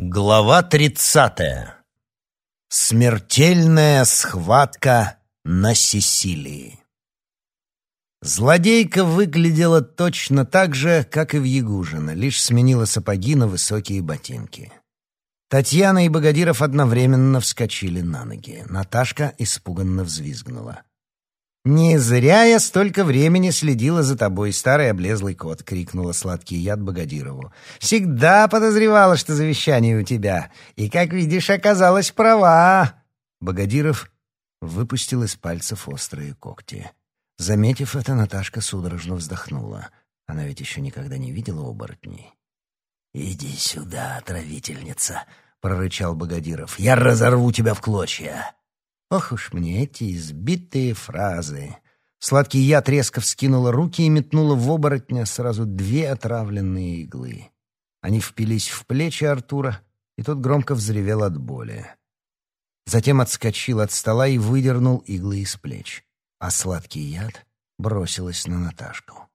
Глава тридцатая. Смертельная схватка на Сесилии. Злодейка выглядела точно так же, как и в Ягужино, лишь сменила сапоги на высокие ботинки. Татьяна и Богодиров одновременно вскочили на ноги. Наташка испуганно взвизгнула. «Не зря я столько времени следила за тобой, старый облезлый кот!» — крикнула сладкий яд Богодирову. «Всегда подозревала, что завещание у тебя, и, как видишь, оказалась права!» Богодиров выпустил из пальцев острые когти. Заметив это, Наташка судорожно вздохнула. Она ведь еще никогда не видела оборотней. «Иди сюда, отравительница!» — прорычал Богодиров. «Я разорву тебя в клочья!» Ох уж мне эти избитые фразы. Сладкий яд резко вскинула руки и метнула в оборотня сразу две отравленные иглы. Они впились в плечи Артура, и тот громко взревел от боли. Затем отскочил от стола и выдернул иглы из плеч, а сладкий яд бросилась на Наташку.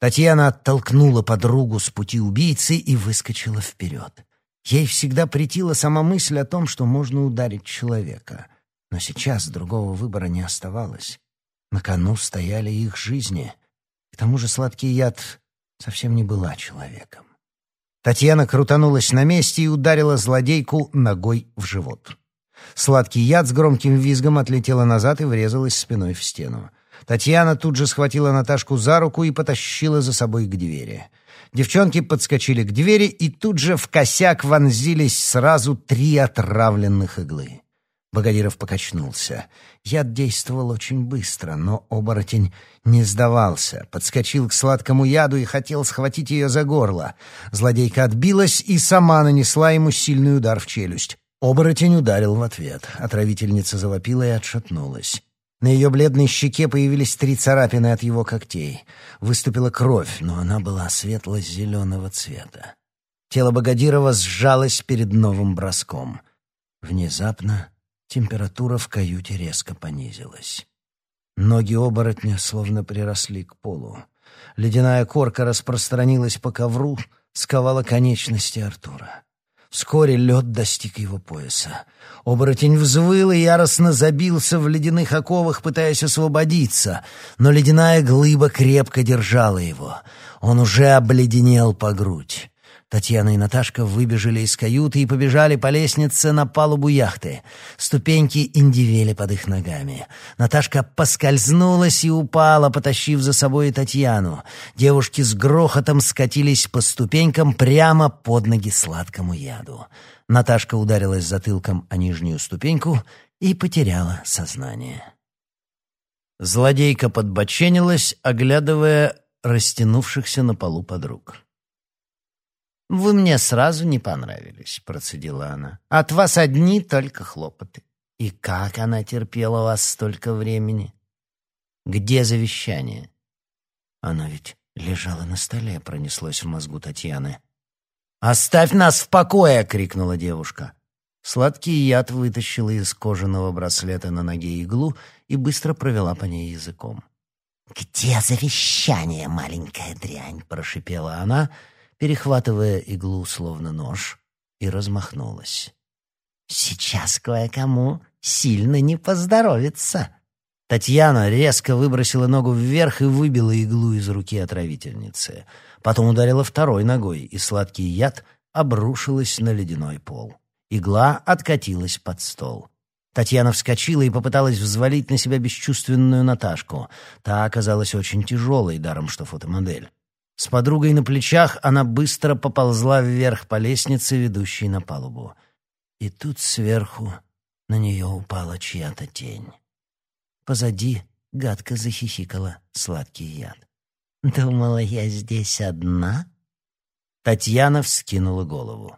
Татьяна оттолкнула подругу с пути убийцы и выскочила вперед. Ей всегда претила сама мысль о том, что можно ударить человека — но сейчас другого выбора не оставалось. На кону стояли их жизни. К тому же сладкий яд совсем не была человеком. Татьяна крутанулась на месте и ударила злодейку ногой в живот. Сладкий яд с громким визгом отлетела назад и врезалась спиной в стену. Татьяна тут же схватила Наташку за руку и потащила за собой к двери. Девчонки подскочили к двери и тут же в косяк вонзились сразу три отравленных иглы. Богодиров покачнулся. Яд действовал очень быстро, но оборотень не сдавался. Подскочил к сладкому яду и хотел схватить ее за горло. Злодейка отбилась и сама нанесла ему сильный удар в челюсть. Оборотень ударил в ответ. Отравительница завопила и отшатнулась. На ее бледной щеке появились три царапины от его когтей. Выступила кровь, но она была светло-зеленого цвета. Тело Богодирова сжалось перед новым броском. Внезапно температура в каюте резко понизилась. Ноги оборотня словно приросли к полу. Ледяная корка распространилась по ковру, сковала конечности Артура. Вскоре лед достиг его пояса. Оборотень взвыл и яростно забился в ледяных оковах, пытаясь освободиться, но ледяная глыба крепко держала его. Он уже обледенел по грудь. Татьяна и Наташка выбежали из каюты и побежали по лестнице на палубу яхты. Ступеньки индивели под их ногами. Наташка поскользнулась и упала, потащив за собой Татьяну. Девушки с грохотом скатились по ступенькам прямо под ноги сладкому яду. Наташка ударилась затылком о нижнюю ступеньку и потеряла сознание. Злодейка подбоченилась, оглядывая растянувшихся на полу подруг. «Вы мне сразу не понравились», — процедила она. «От вас одни только хлопоты. И как она терпела вас столько времени? Где завещание?» Оно ведь лежало на столе, пронеслось в мозгу Татьяны. «Оставь нас в покое!» — крикнула девушка. Сладкий яд вытащила из кожаного браслета на ноге иглу и быстро провела по ней языком. «Где завещание, маленькая дрянь?» — прошипела она — перехватывая иглу словно нож, и размахнулась. «Сейчас кое-кому сильно не поздоровится!» Татьяна резко выбросила ногу вверх и выбила иглу из руки отравительницы. Потом ударила второй ногой, и сладкий яд обрушилась на ледяной пол. Игла откатилась под стол. Татьяна вскочила и попыталась взвалить на себя бесчувственную Наташку. Та оказалась очень тяжелой, даром что фотомодель. С подругой на плечах она быстро поползла вверх по лестнице, ведущей на палубу. И тут сверху на нее упала чья-то тень. Позади гадко захихикала сладкий яд. «Думала, я здесь одна?» Татьяна вскинула голову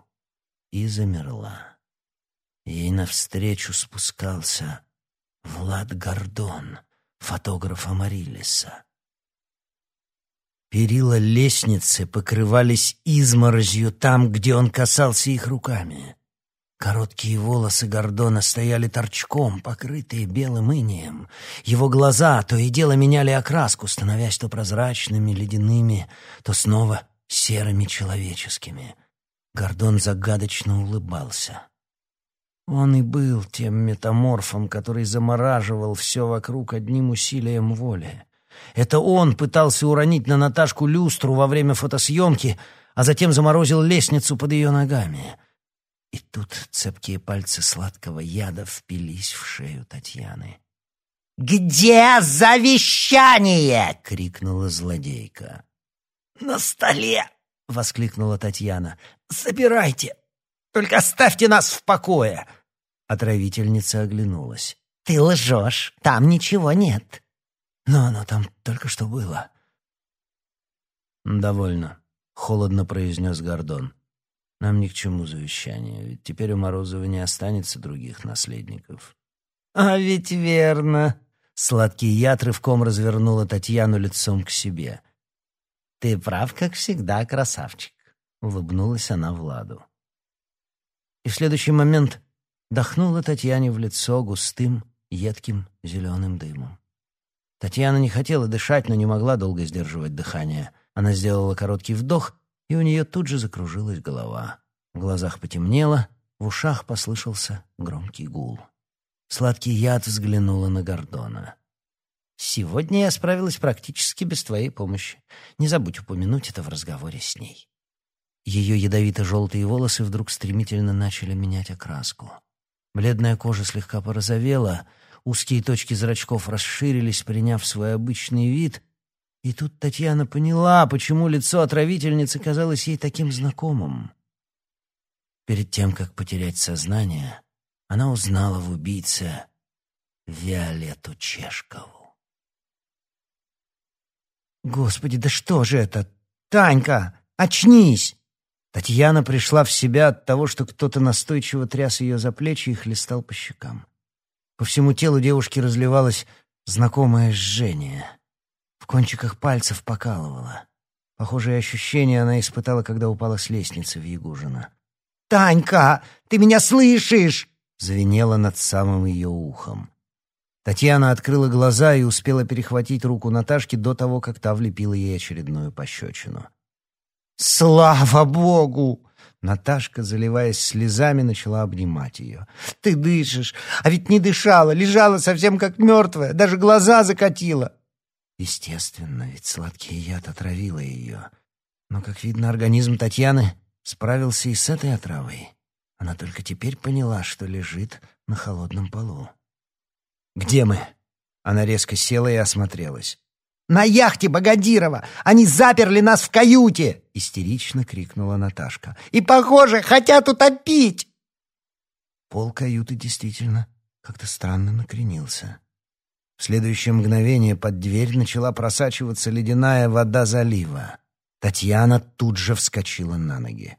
и замерла. Ей навстречу спускался Влад Гордон, фотограф Амарилиса. Перила лестницы покрывались изморозью там, где он касался их руками. Короткие волосы Гордона стояли торчком, покрытые белым инеем. Его глаза то и дело меняли окраску, становясь то прозрачными, ледяными, то снова серыми человеческими. Гордон загадочно улыбался. Он и был тем метаморфом, который замораживал все вокруг одним усилием воли. Это он пытался уронить на Наташку люстру во время фотосъемки, а затем заморозил лестницу под ее ногами. И тут цепкие пальцы сладкого яда впились в шею Татьяны. «Где завещание?» — крикнула злодейка. «На столе!» — воскликнула Татьяна. «Забирайте! Только оставьте нас в покое!» Отравительница оглянулась. «Ты лжешь! Там ничего нет!» «Но оно там только что было!» «Довольно», — холодно произнес Гордон. «Нам ни к чему завещание, ведь теперь у Морозова не останется других наследников». «А ведь верно!» Сладкий яд рывком развернула Татьяну лицом к себе. «Ты прав, как всегда, красавчик», — улыбнулась она Владу. И в следующий момент дохнула Татьяне в лицо густым, едким зеленым дымом. Татьяна не хотела дышать, но не могла долго сдерживать дыхание. Она сделала короткий вдох, и у нее тут же закружилась голова. В глазах потемнело, в ушах послышался громкий гул. Сладкий яд взглянула на Гордона. «Сегодня я справилась практически без твоей помощи. Не забудь упомянуть это в разговоре с ней». Ее ядовито-желтые волосы вдруг стремительно начали менять окраску. Бледная кожа слегка порозовела, узкие точки зрачков расширились, приняв свой обычный вид, и тут Татьяна поняла, почему лицо отравительницы казалось ей таким знакомым. Перед тем, как потерять сознание, она узнала в убийце Виолетту Чешкову. «Господи, да что же это? Танька, очнись!» Татьяна пришла в себя от того, что кто-то настойчиво тряс ее за плечи и хлестал по щекам. По всему телу девушки разливалось знакомое жжение. В кончиках пальцев покалывало. Похожее ощущение она испытала, когда упала с лестницы в Ягужино. «Танька, ты меня слышишь?» — звенело над самым ее ухом. Татьяна открыла глаза и успела перехватить руку Наташки до того, как та влепила ей очередную пощечину. «Слава Богу!» Наташка, заливаясь слезами, начала обнимать ее. «Ты дышишь, а ведь не дышала, лежала совсем как мертвая, даже глаза закатила». Естественно, ведь сладкий яд отравила ее. Но, как видно, организм Татьяны справился и с этой отравой. Она только теперь поняла, что лежит на холодном полу. «Где мы?» Она резко села и осмотрелась. «На яхте Богодирова! Они заперли нас в каюте!» — истерично крикнула Наташка. «И, похоже, хотят утопить!» Пол каюты действительно как-то странно накренился. В следующее мгновение под дверь начала просачиваться ледяная вода залива. Татьяна тут же вскочила на ноги.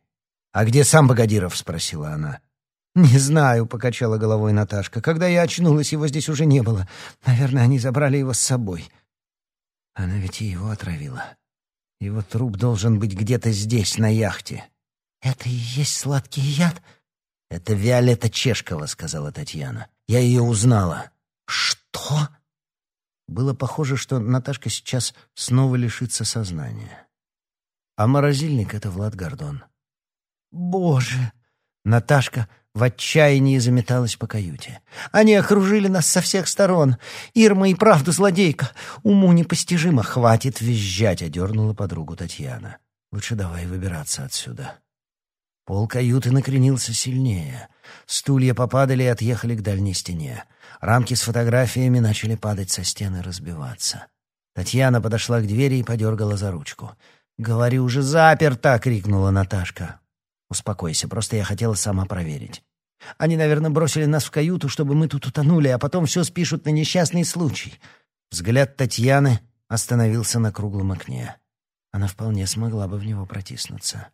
«А где сам Богодиров?» — спросила она. «Не знаю», — покачала головой Наташка. «Когда я очнулась, его здесь уже не было. Наверное, они забрали его с собой». Она ведь и его отравила. Его труп должен быть где-то здесь, на яхте. «Это и есть сладкий яд?» «Это Виолетта Чешкова», — сказала Татьяна. «Я ее узнала». «Что?» Было похоже, что Наташка сейчас снова лишится сознания. А морозильник — это Влад Гордон. «Боже!» Наташка в отчаянии заметалась по каюте. «Они окружили нас со всех сторон. Ирма и правда злодейка. Уму непостижимо. Хватит визжать!» — одернула подругу Татьяна. «Лучше давай выбираться отсюда». Пол каюты накренился сильнее. Стулья попадали и отъехали к дальней стене. Рамки с фотографиями начали падать со стены разбиваться. Татьяна подошла к двери и подергала за ручку. «Говори, уже заперта!» — крикнула Наташка. «Успокойся, просто я хотела сама проверить. Они, наверное, бросили нас в каюту, чтобы мы тут утонули, а потом все спишут на несчастный случай». Взгляд Татьяны остановился на круглом окне. Она вполне смогла бы в него протиснуться.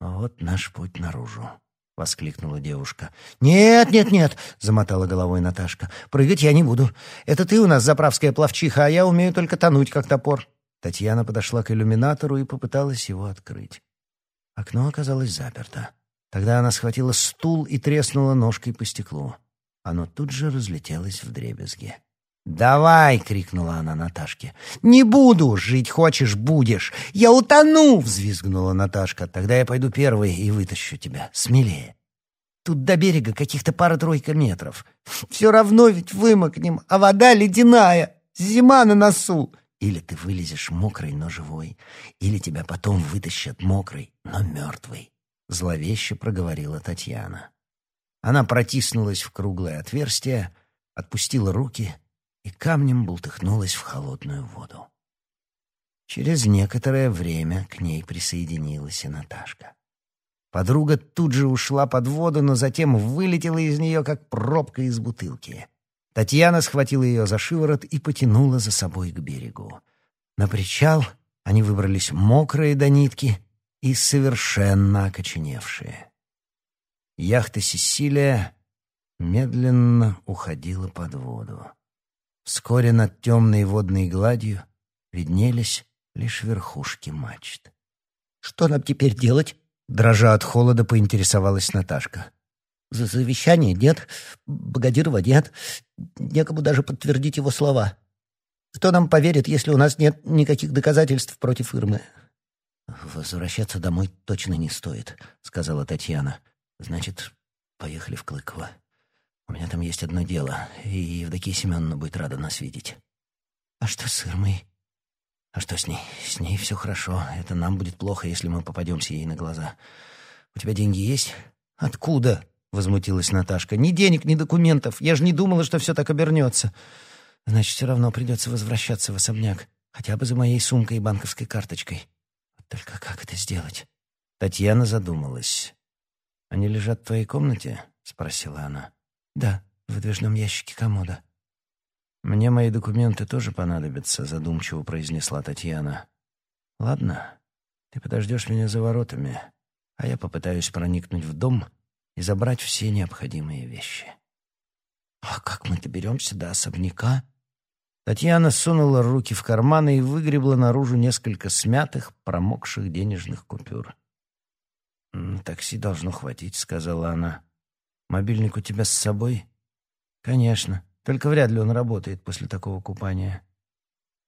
«Вот наш путь наружу», — воскликнула девушка. «Нет, нет, нет!» — замотала головой Наташка. «Прыгать я не буду. Это ты у нас заправская пловчиха, а я умею только тонуть, как топор». Татьяна подошла к иллюминатору и попыталась его открыть. Окно оказалось заперто. Тогда она схватила стул и треснула ножкой по стеклу. Оно тут же разлетелось в дребезги. «Давай!» — крикнула она Наташке. «Не буду! Жить хочешь — будешь! Я утону!» — взвизгнула Наташка. «Тогда я пойду первой и вытащу тебя. Смелее!» Тут до берега каких-то пара-тройка метров. Все равно ведь вымокнем, а вода ледяная, зима на носу. Или ты вылезешь мокрый, но живой, или тебя потом вытащат мокрый, но мертвый. Зловеще проговорила Татьяна. Она протиснулась в круглое отверстие, отпустила руки и камнем бултыхнулась в холодную воду. Через некоторое время к ней присоединилась и Наташка. Подруга тут же ушла под воду, но затем вылетела из нее, как пробка из бутылки. Татьяна схватила ее за шиворот и потянула за собой к берегу. На причал они выбрались мокрые до нитки и совершенно окоченевшие. Яхта «Сесилия» медленно уходила под воду. Вскоре над темной водной гладью виднелись лишь верхушки мачт. «Что нам теперь делать?» — дрожа от холода, поинтересовалась Наташка. За «Завещания нет, Богодирова нет, некому даже подтвердить его слова. Кто нам поверит, если у нас нет никаких доказательств против Ирмы?» «Возвращаться домой точно не стоит», — сказала Татьяна. «Значит, поехали в Клыково». У меня там есть одно дело, и Евдокия Семеновна будет рада нас видеть. А что с Ирмой? А что с ней? С ней все хорошо. Это нам будет плохо, если мы попадемся ей на глаза. У тебя деньги есть? Откуда? Возмутилась Наташка. Ни денег, ни документов. Я же не думала, что все так обернется. Значит, все равно придется возвращаться в особняк. Хотя бы за моей сумкой и банковской карточкой. Вот только как это сделать? Татьяна задумалась. «Они лежат в твоей комнате?» — спросила она. «Да, в выдвижном ящике комода». «Мне мои документы тоже понадобятся», — задумчиво произнесла Татьяна. «Ладно, ты подождешь меня за воротами, а я попытаюсь проникнуть в дом и забрать все необходимые вещи». «А как мы доберемся до особняка?» Татьяна сунула руки в карманы и выгребла наружу несколько смятых, промокших денежных купюр. «Такси должно хватить», — сказала она. Мобильник у тебя с собой? Конечно. Только вряд ли он работает после такого купания.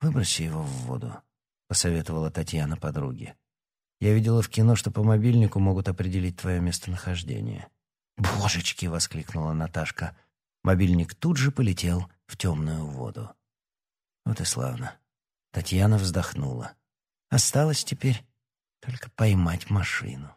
Выброси его в воду, посоветовала Татьяна подруге. Я видела в кино, что по мобильнику могут определить твое местонахождение. «Божечки!» — воскликнула Наташка. Мобильник тут же полетел в темную воду. Вот и славно. Татьяна вздохнула. Осталось теперь только поймать машину.